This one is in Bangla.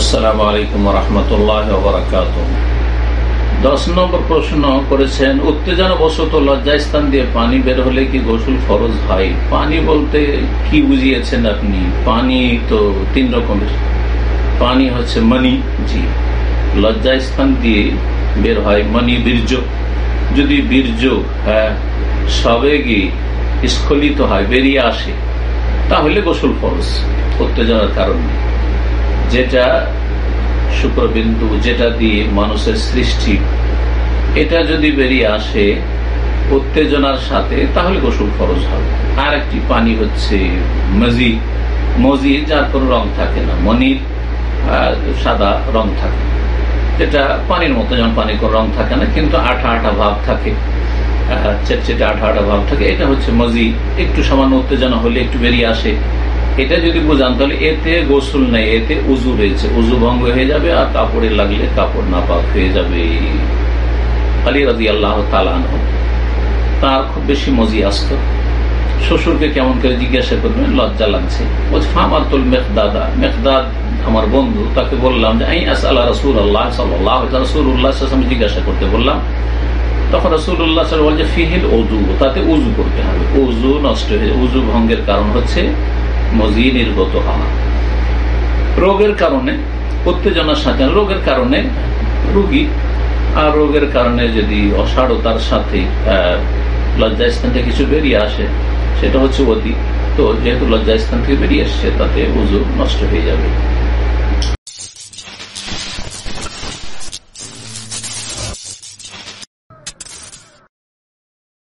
আসসালামু আলাইকুম রহমতুল্লাহ বারাকাত দশ নম্বর প্রশ্ন করেছেন উত্তেজনা বশত লজ্জাস্থান দিয়ে পানি বের হলে কি গোসল ফরজ হয়? পানি বলতে কি বুঝিয়েছেন আপনি? পানি তো তিন রকমের। পানি হচ্ছে মনি জি। লজ্জাস্থান দিয়ে বের হয় মনি বীর্য। যদি বীর্য হ্যাঁ সবেগে স্খলিত হয়, বেরিয়ে আসে, তাহলে গোসল ফরজ, উত্তেজনার কারণে যেটা শুক্রবিন্দু, যেটা দিয়ে মানুষের সৃষ্টি, এটা যদি বেরিয়ে আসে উত্তেজনার সাথে, তাহলে গোসল খরচ হবে। আর একটি পানি হচ্ছে মজি। মজি যার কোনো রং থাকে না, মনির সাদা রং থাকে। যেটা পানির মতো, যেমন পানির কোনো রং থাকে না, কিন্তু আঠা আঠা ভাব থাকে চেটচেটে আঠা আঠা ভাব থাকে, এটা হচ্ছে মজি। একটু সামান্য উত্তেজনা হলে একটু বেরিয়ে আসে এটা যদি বোঝান, তাহলে এতে গোসল নেই, এতে উজু রয়েছে উজু ভঙ্গ হয়ে যাবে আর কাপড়ে লাগলে কাপড় না পাক হয়ে যাবে। আলী রাজি আল্লাহ তালান তার খুব বেশি মজি আসত। শ্বশুরকে কেমন করে জিজ্ঞাসা করবেন, লজ্জা লাগছে। বলছে ফামার তুল মেঘদাদা মেঘদাদ আমার বন্ধু, তাকে বললাম যে আই আস আল্লাহ রসুল আল্লাহ সাল্লাহ রসুল উল্লাহ আমি জিজ্ঞাসা করতে বললাম। তখন রসুল্লাহ বলছে, ফিহিল উজু তাতে উজু করতে হবে। উজু নষ্ট হয়ে উজু ভঙ্গের কারণ হচ্ছে মজি নির্গত হওয়া। রোগের কারণে উত্তেজনার সাথে রোগের কারণে রুগী, আর রোগের কারণে যদি অসাড়তার সাথে লজ্জাস্থান থেকে কিছু বেরিয়ে আসে, সেটা হচ্ছে অতি। তো যেহেতু লজ্জাস্থান থেকে বেরিয়ে আসছে তাতে উজু নষ্ট হয়ে যাবে।